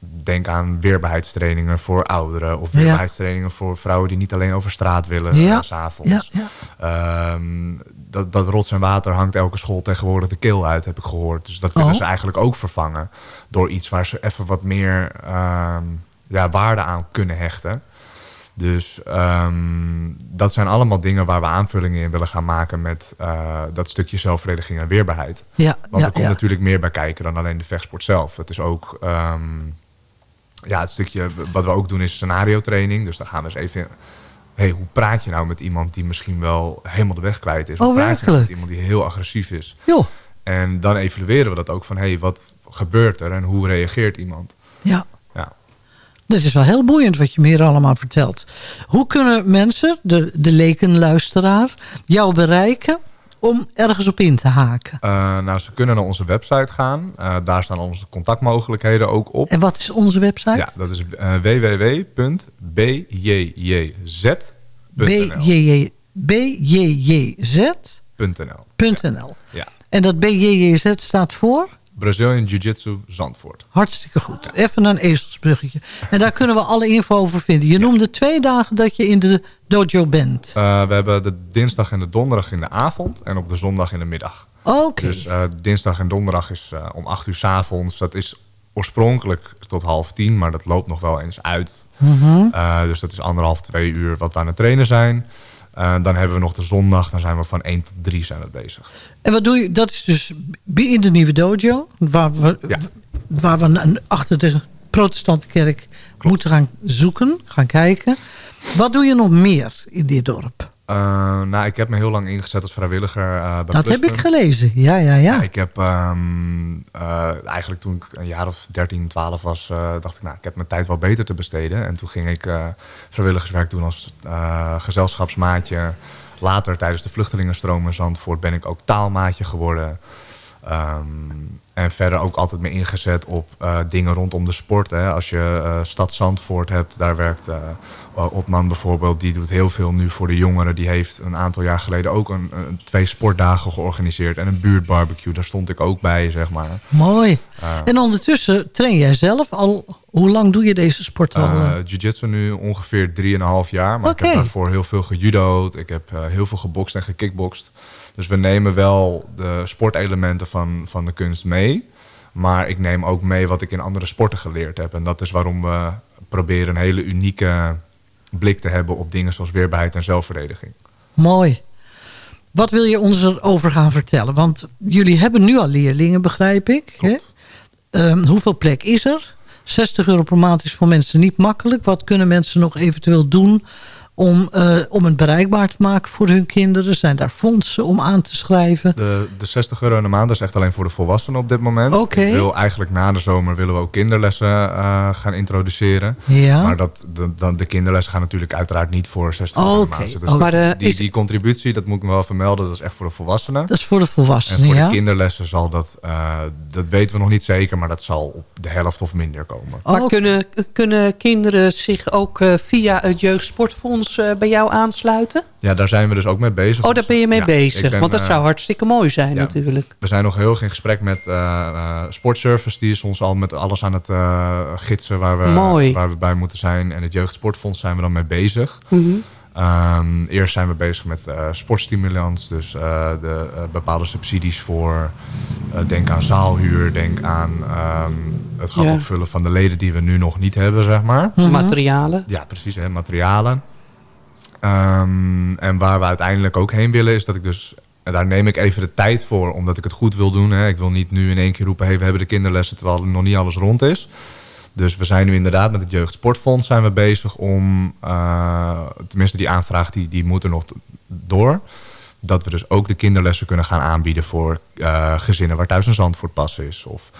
denk aan weerbaarheidstrainingen voor ouderen of Ja. weerbaarheidstrainingen voor vrouwen die niet alleen over straat willen Ja. eh, s s'avonds. Ja, Ehm, dat, dat rots en water hangt elke school tegenwoordig de keel uit, heb ik gehoord. Dus dat willen Oh. ze eigenlijk ook vervangen door iets waar ze even wat meer ehm, ja, waarde aan kunnen hechten. Dus ehm, dat zijn allemaal dingen waar we aanvullingen in willen gaan maken met eh, dat stukje zelfverdediging en weerbaarheid. Ja, Want ja, er komt ja. natuurlijk meer bij kijken dan alleen de vechtsport zelf. Het is ook, ja, het stukje wat we ook doen is scenario training. Dus dan gaan we eens even, hey, hoe praat je nou met iemand die misschien wel helemaal de weg kwijt is? Hoe Oh, praat je met iemand die heel agressief is? Joh. En dan evalueren we dat ook van, hey, wat gebeurt er en hoe reageert iemand? Ja. Ja. Dit is wel heel boeiend wat je me hier allemaal vertelt. Hoe kunnen mensen, de, de lekenluisteraar, jou bereiken om ergens op in te haken? Eh, nou, ze kunnen naar onze website gaan. Eh, daar staan onze contactmogelijkheden ook op. En wat is onze website? Ja, dat is uh, www.bjjz.nl. BJJ BJJZ.nl. Ja. En dat BJJZ staat voor? Brazilian Jiu-Jitsu Zandvoort. Hartstikke goed. Even een ezelsbruggetje. En daar kunnen we alle info over vinden. Je noemde twee dagen dat je in de dojo bent. Uh, we hebben de dinsdag en de donderdag in de avond en op de zondag in de middag. Oké. Dus uh, dinsdag en donderdag is uh, om 8 uur s avonds. Dat is oorspronkelijk tot half tien, maar dat loopt nog wel eens uit. Mhm. Dus dat is anderhalf, twee uur wat we aan het trainen zijn. Uh, dan hebben we nog de zondag, dan zijn we van 1 tot 3 zijn we bezig. En wat doe je? Dat is dus in de nieuwe dojo, waar we, ja. waar we achter de protestante kerk Klopt. moeten gaan zoeken, gaan kijken. Wat doe je nog meer in dit dorp? Uh, nou, ik heb me heel lang ingezet als vrijwilliger. Uh, bij dat Pluspunt. heb ik gelezen, ja, ja, ja. ja ik heb um, uh, eigenlijk toen ik een jaar of 13, 12 was, dacht ik, nou, ik heb mijn tijd wel beter te besteden. En toen ging ik vrijwilligerswerk doen als gezelschapsmaatje. Later, tijdens de vluchtelingenstroom in Zandvoort, ben ik ook taalmaatje geworden. Um, en verder ook altijd me ingezet op uh, dingen rondom de sport. Hè. Als je uh, Stad Zandvoort hebt, daar werkt uh, Otman bijvoorbeeld. Die doet heel veel nu voor de jongeren. Die heeft een aantal jaar geleden ook een, een, twee sportdagen georganiseerd. En een buurtbarbecue, daar stond ik ook bij, zeg maar. Mooi. en ondertussen train jij zelf al... Hoe lang doe je deze sport al? Jiu-jitsu nu ongeveer 3,5 jaar. Maar okay. ik heb daarvoor heel veel gejudo'd. Ik heb heel veel gebokst en gekickbokst. Dus we nemen wel de sportelementen van, van de kunst mee. Maar ik neem ook mee wat ik in andere sporten geleerd heb. En dat is waarom we proberen een hele unieke blik te hebben op dingen zoals weerbaarheid en zelfverdediging. Mooi. Wat wil je ons erover gaan vertellen? Want jullie hebben nu al leerlingen, begrijp ik. Hè? Um, hoeveel plek is er? 60 euro per maand is voor mensen niet makkelijk. Wat kunnen mensen nog eventueel doen om, uh, om het bereikbaar te maken voor hun kinderen? Zijn daar fondsen om aan te schrijven? De, de 60 euro in de maand is echt alleen voor de volwassenen op dit moment. Oké. Okay. wil eigenlijk na de zomer willen we ook kinderlessen uh, gaan introduceren. Ja. Maar dat, de, de, de kinderlessen gaan natuurlijk uiteraard niet voor 60 oh, euro maand. Dus oh, maar, uh, die, die contributie, dat moet ik me wel vermelden, dat is echt voor de volwassenen. Dat is voor de volwassenen, En voor ja. de kinderlessen zal dat, dat weten we nog niet zeker, maar dat zal op de helft of minder komen. Maar kunnen, kunnen kinderen zich ook via het Jeugdsportfonds bij jou aansluiten? Ja, daar zijn we dus ook mee bezig. Oh, daar ben je mee ja, bezig. ben, want dat zou hartstikke mooi zijn ja, natuurlijk. We zijn nog heel erg in gesprek met uh, uh, Sportservice. Die is ons al met alles aan het uh, gidsen waar we, mooi. waar we bij moeten zijn. En het Jeugdsportfonds zijn we dan mee bezig. Mm -hmm. um, eerst zijn we bezig met sportstimulans. Dus de bepaalde subsidies voor... denk aan zaalhuur, denk aan um, het gat ja. opvullen van de leden die we nu nog niet hebben, zeg maar. Mm -hmm. Materialen. Ja, precies. Hè, materialen. Um, en waar we uiteindelijk ook heen willen is dat ik dus... Daar neem ik even de tijd voor, omdat ik het goed wil doen. Hè. Ik wil niet nu in één keer roepen... Hey, we hebben de kinderlessen, terwijl nog niet alles rond is. Dus we zijn nu inderdaad met het Jeugdsportfonds zijn we bezig om... Uh, tenminste, die aanvraag die, die moet er nog door. Dat we dus ook de kinderlessen kunnen gaan aanbieden... voor uh, gezinnen waar thuis een zandvoortpas is. Of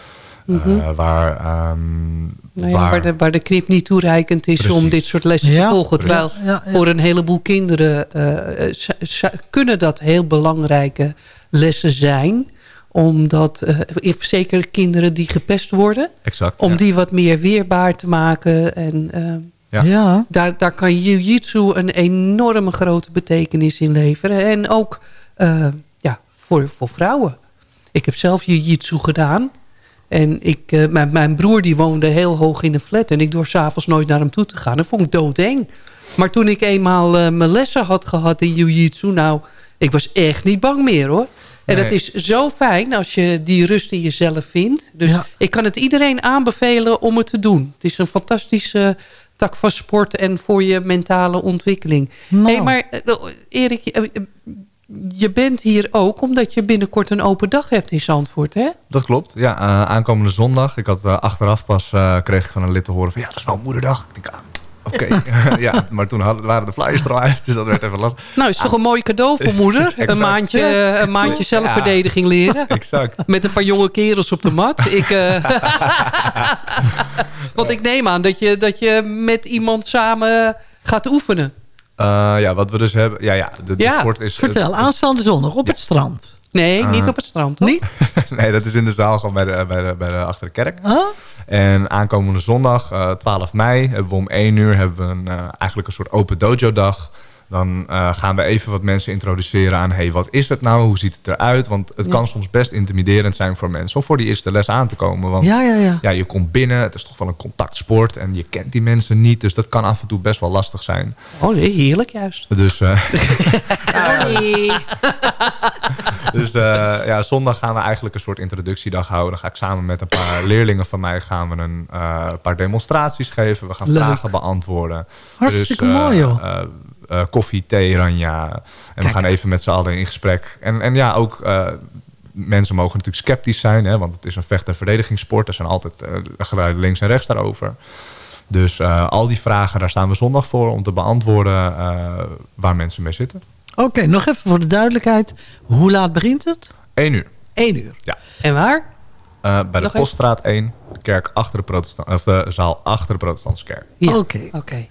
Mhm. Eh, waar, ehm, Nou ja, waar, de, waar de knip niet toereikend is om dit soort lessen Ja, te volgen. Terwijl precies. Ja, ja. voor een heleboel kinderen eh, eh, kunnen dat heel belangrijke lessen zijn. Omdat, eh, zeker kinderen die gepest worden, exact. om ja. die wat meer weerbaar te maken. En eh, Ja. Ja. daar, daar kan jiu-jitsu een enorme grote betekenis in leveren. En ook eh, ja, voor, voor vrouwen. Ik heb zelf jiu-jitsu gedaan. En ik, eh, mijn, mijn broer die woonde heel hoog in een flat. En ik door s'avonds nooit naar hem toe te gaan. Dat vond ik doodeng. Maar toen ik eenmaal eh, mijn lessen had gehad in jiu-jitsu... nou, ik was echt niet bang meer hoor. En Nee. dat is zo fijn als je die rust in jezelf vindt. Dus Ja. ik kan het iedereen aanbevelen om het te doen. Het is een fantastische tak van sport en voor je mentale ontwikkeling. Nou. Hey, maar eh, Erik, je bent hier ook omdat je binnenkort een open dag hebt in Zandvoort, hè? Dat klopt. Ja, eh, aankomende zondag. Ik had eh, achteraf pas eh, kreeg ik van een lid te horen van ja, dat is wel moederdag. Ik denk, ah, oké. ja, maar toen hadden, waren de flyers er al uit, dus dat werd even lastig. Nou, is toch een mooi cadeau voor moeder? Exact. Een maandje, een maandje zelfverdediging leren. Exact. Met een paar jonge kerels op de mat. Ik, Want ik neem aan dat je, dat je met iemand samen gaat oefenen. Eh, ja, wat we dus hebben. Ja, ja, de, de Ja, sport is. Vertel, aanstaande zondag op het strand. Nee, niet Ah. op het strand, toch? Niet? nee, dat is in de zaal gewoon bij de, bij de, bij de, achter de kerk. Huh? En aankomende zondag, eh 12 mei, hebben we om 1 uur hebben we een, eh, eigenlijk een soort open dojo dag. Dan eh, gaan we even wat mensen introduceren aan... hey, wat is het nou? Hoe ziet het eruit? Want het Ja. kan soms best intimiderend zijn voor mensen... om voor die eerste les aan te komen. Want Ja, ja, ja. je komt binnen, het is toch wel een contactsport... en je kent die mensen niet, dus dat kan af en toe best wel lastig zijn. Oh nee, heerlijk juist. Dus, Ollie. dus eh, ja, zondag gaan we eigenlijk een soort introductiedag houden. Dan ga ik samen met een paar leerlingen van mij... gaan we een paar demonstraties geven. We gaan Leuk. vragen beantwoorden. Hartstikke Dus, mooi, joh. Eh, koffie, thee, ranja. En we gaan even met z'n allen in gesprek. En, en ja, ook eh, mensen mogen natuurlijk sceptisch zijn. Hè, want het is een vecht- en verdedigingssport. Er zijn altijd uh, geluiden links en rechts daarover. Dus eh, al die vragen, daar staan we zondag voor... om te beantwoorden eh, waar mensen mee zitten. Oké, nog even voor de duidelijkheid. Hoe laat begint het? 1 uur. 1 uur. Ja. En waar? Eh, bij de Nog. Poststraat 1, de kerk achter de, protestant, of de zaal achter de protestantse kerk. Ja. Oké. Oké.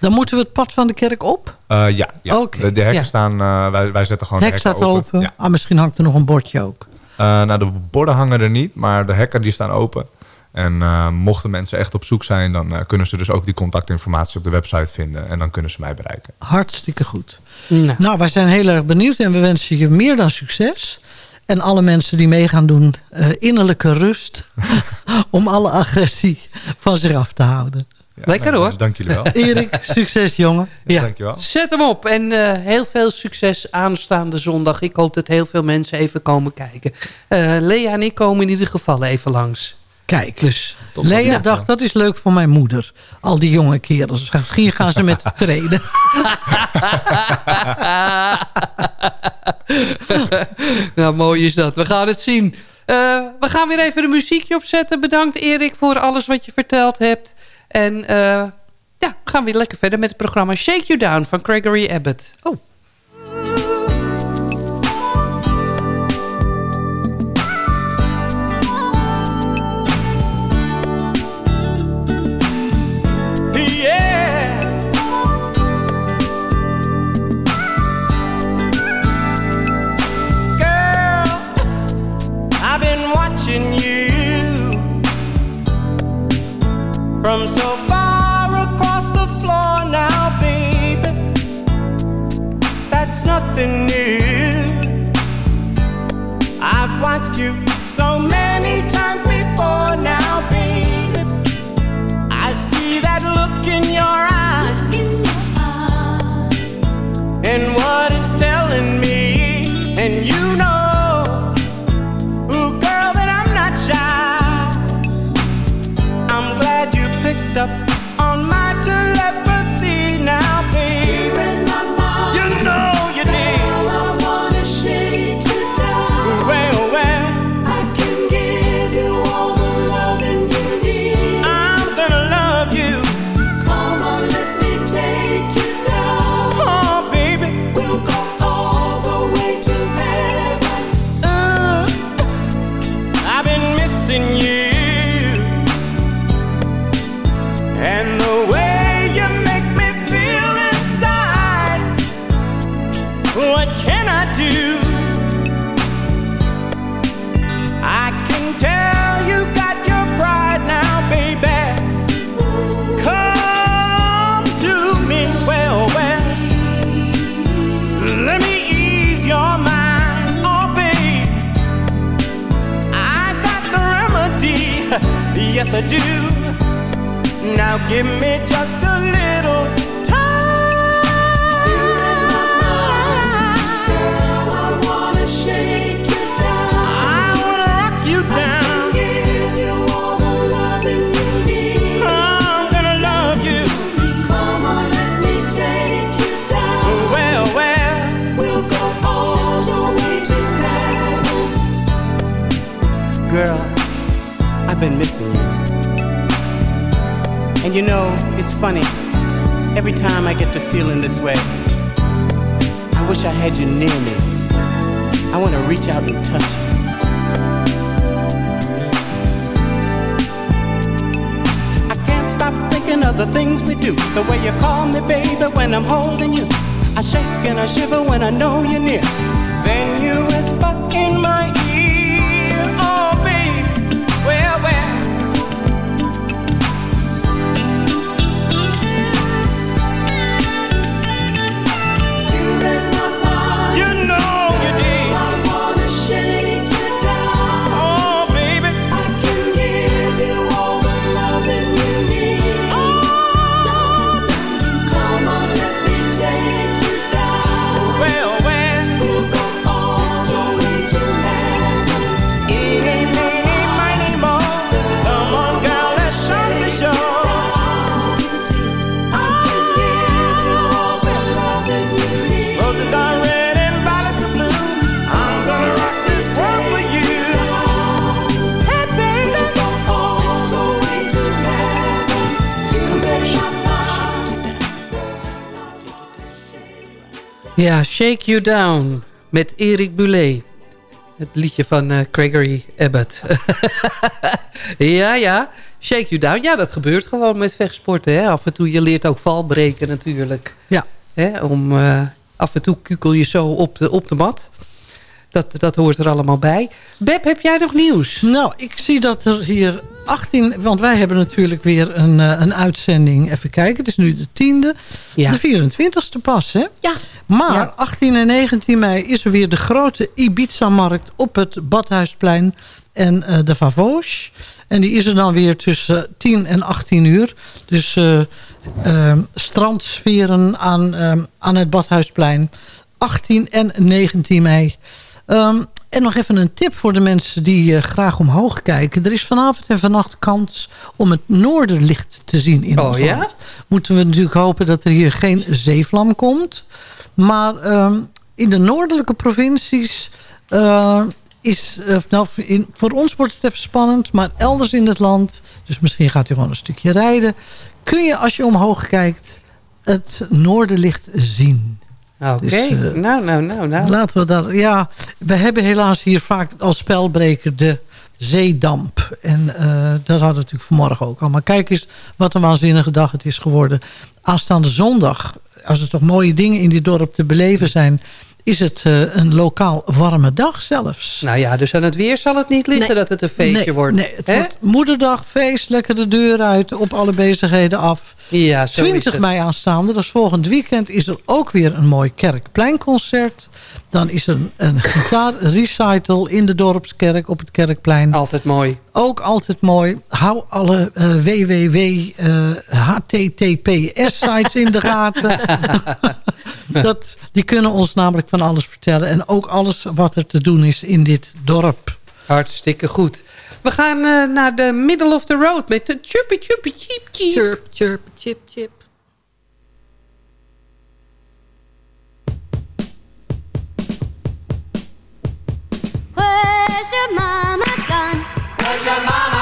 Dan moeten we het pad van de kerk op. Eh, ja, ja. Oké. De, de hekken Ja. staan, eh, wij, wij zetten gewoon Het hek de hekken staat open. Ja. Ah, misschien hangt er nog een bordje ook. Eh, nou, de borden hangen er niet, maar de hekken die staan open. En eh, mochten mensen echt op zoek zijn, dan eh, kunnen ze dus ook die contactinformatie op de website vinden. En dan kunnen ze mij bereiken. Hartstikke goed. Nou, Nou, wij zijn heel erg benieuwd en we wensen je meer dan succes. En alle mensen die mee gaan doen, eh, innerlijke rust. om alle agressie van zich af te houden. Ja, Lekker, nou, hoor. Dank jullie wel. Erik, succes jongen. ja. Dankjewel. Zet hem op. En eh, heel veel succes aanstaande zondag. Ik hoop dat heel veel mensen even komen kijken. Eh, Lea en ik komen in ieder geval even langs. Kijk, Dus Tot Lea dacht, dat is leuk voor mijn moeder. Al die jonge kerels. Misschien gaan ze met treden. nou, mooi is dat. We gaan het zien. Eh, we gaan weer even een muziekje opzetten. Bedankt Erik voor alles wat je verteld hebt. En eh, ja, we gaan weer lekker verder met het programma Shake You Down van Gregory Abbott. Oh. Missing you. And you know, it's funny. Every time I get to feeling this way, I wish I had you near me. I want to reach out and touch you. I can't stop thinking of the things we do. The way you call me, baby, when I'm holding you. I shake and I shiver when I know you're near. Then you Ja, Shake You Down met Erik Bulet. Het liedje van eh, Gregory Abbott. ja, ja. Shake You Down. Ja, dat gebeurt gewoon met vechtsporten. Hè? Af en toe, je leert ook valbreken natuurlijk. Ja. Hè? Om, eh, af en toe kukel je zo op de, op de mat. Dat, dat hoort er allemaal bij. Beb, heb jij nog nieuws? Nou, ik zie dat er hier 18... Want wij hebben natuurlijk weer een, eh, een uitzending. Even kijken, het is nu de tiende. Ja. De 24ste pas, hè? Ja. Maar Ja. 18 en 19 mei is er weer de grote Ibiza-markt... op het Badhuisplein en eh, de Vavoge. En die is er dan weer tussen 10 en 18 uur. Dus eh eh, strandsferen aan, eh, aan het Badhuisplein. 18 en 19 mei. Ehm, en nog even een tip voor de mensen die eh, graag omhoog kijken. Er is vanavond en vannacht kans om het noorderlicht te zien in Oh, ons ja? land. Moeten we natuurlijk hopen dat er hier geen zeevlam komt. Maar ehm, in de noordelijke provincies... eh, is, eh, nou, in, voor ons wordt het even spannend, maar elders in het land... dus misschien gaat u gewoon een stukje rijden... kun je als je omhoog kijkt het noorderlicht zien. Oké, Dus, eh, nou, nou, nou, nou. Laten we dat. Ja, we hebben helaas hier vaak als spelbreker de zeedamp. En eh, dat hadden we natuurlijk vanmorgen ook al. Maar kijk eens wat een waanzinnige dag het is geworden. Aanstaande zondag, als er toch mooie dingen in dit dorp te beleven zijn... is het eh, een lokaal warme dag zelfs. Nou ja, dus aan het weer zal het niet liggen Nee. dat het een feestje nee, wordt. Nee, het Hè? wordt moederdag, feest, lekker de deur uit, op alle bezigheden af. Ja, zo is 20 het. mei aanstaande, dat is volgend weekend, is er ook weer een mooi kerkpleinconcert. Dan is er een, een gitaarrecital in de Dorpskerk op het Kerkplein. Altijd mooi. Ook altijd mooi. Hou alle eh, www, eh, HTTPS sites in de gaten. dat, die kunnen ons namelijk van alles vertellen. En ook alles wat er te doen is in dit dorp. Hartstikke goed. We gaan eh, naar de middle of the road met de chirpy chirpy cheep cheep. Chirp, chirp, chip, chip. Where's your mama gone? Where's your mama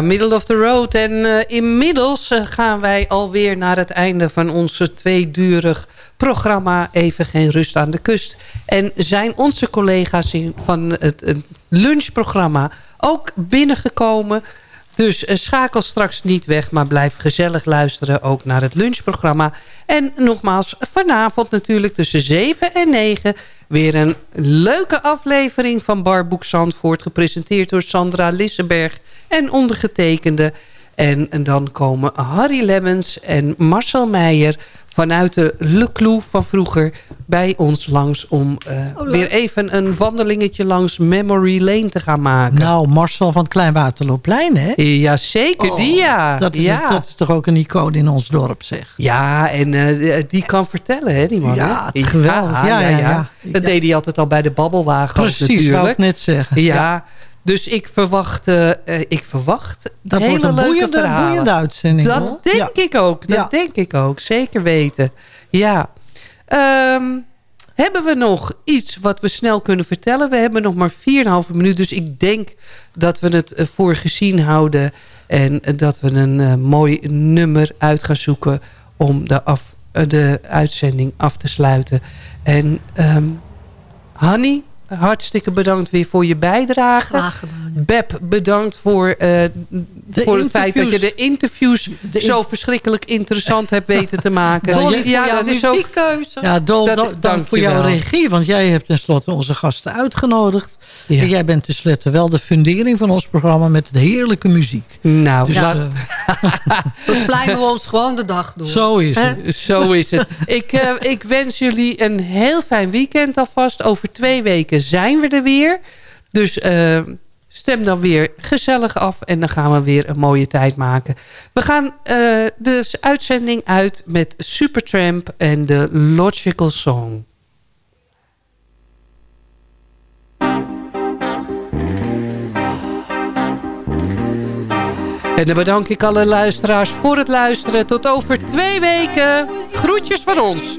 Middle of the road. En eh, inmiddels eh, gaan wij alweer naar het einde van onze tweedurig programma Even Geen Rust aan de Kust. En zijn onze collega's van het eh, lunchprogramma ook binnengekomen... Dus schakel straks niet weg, maar blijf gezellig luisteren ook naar het lunchprogramma. En nogmaals, vanavond natuurlijk tussen 7 en 9 weer een leuke aflevering van Barboek Zandvoort... gepresenteerd door Sandra Lissenberg en ondergetekende. En, en dan komen Harry Lemmens en Marcel Meijer vanuit de Le Clou van vroeger bij ons langs... om eh, Oh, weer even een wandelingetje langs Memory Lane te gaan maken. Nou, Marcel van het Kleinwaterloopplein, hè? Ja, zeker die, ja. Dat is, ja. dat is toch ook een icoon in ons dorp, zeg. Ja, en eh, die kan vertellen, hè, die man. hè? Ja, geweldig. Ja, ja, ja. Dat deed hij altijd al bij de babbelwagen Precies, natuurlijk. wou ik net zeggen. Ja, Ja. dus ik verwacht, eh, eh, ik verwacht Dat hele wordt een leuke boeiende, verhalen. boeiende uitzending. Dat hoor. denk Ja. ik ook, dat Ja. denk ik ook. Zeker weten. Ja. Ehm, hebben we nog iets wat we snel kunnen vertellen? We hebben nog maar 4,5 minuut. Dus ik denk dat we het eh, voor gezien houden. En eh, dat we een eh, mooi nummer uit gaan zoeken om de, af, de uitzending af te sluiten. En ehm Hanny, hartstikke bedankt weer voor je bijdrage. Graag gedaan. Beb, bedankt voor, eh, voor het feit dat je interviews. de interviews in- zo verschrikkelijk interessant hebt weten te maken. Dolly, jouw dat is ook... muziekkeuze. Ja, Dol, Dat- dank dank voor jouw regie. Want jij hebt tenslotte onze gasten uitgenodigd. Ja. En jij bent tenslotte wel de fundering van ons programma met de heerlijke muziek. Nou, Dus, laat- eh, We vlijmen ons gewoon de dag door. zo is het. Zo is het. Ik, eh, ik wens jullie een heel fijn weekend alvast. Over twee weken zijn we er weer. Dus eh, stem dan weer gezellig af. En dan gaan we weer een mooie tijd maken. We gaan eh, de uitzending uit met Supertramp en de Logical Song. En dan bedank ik alle luisteraars voor het luisteren. Tot over twee weken. Groetjes van ons.